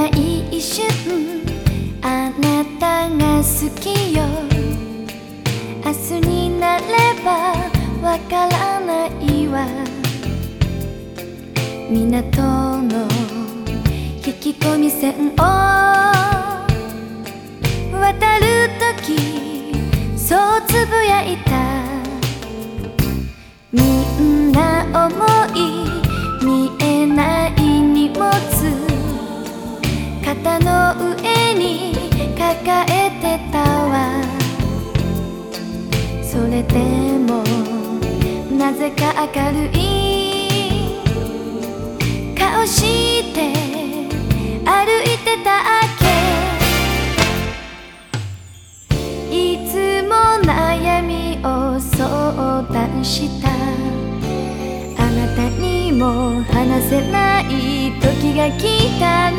今一瞬？あなたが好きよ。明日になればわからないわ。港の引き込み線を。渡るときそうつぶやいた肩の上に抱えてたわ。それでもなぜか明るい。顔して歩いてたっけ。いつも悩みを相談した。あなたにも話せない時が来た。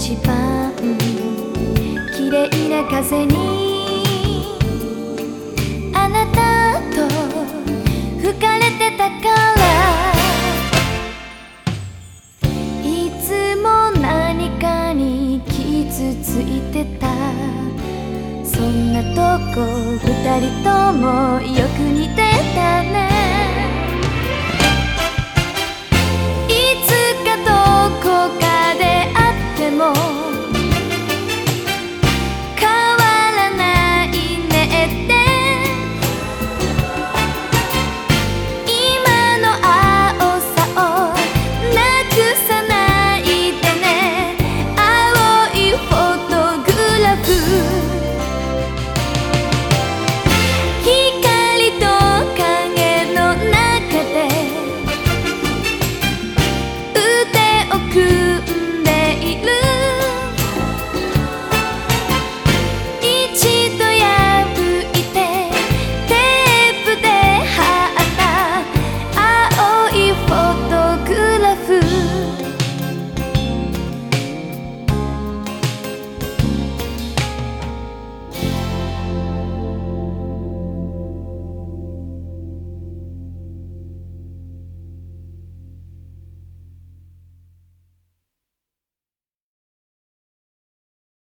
一番綺麗な風にあなたと吹かれてたから。いつも何かに傷ついてたそんなとこ二人ともよく似てたね。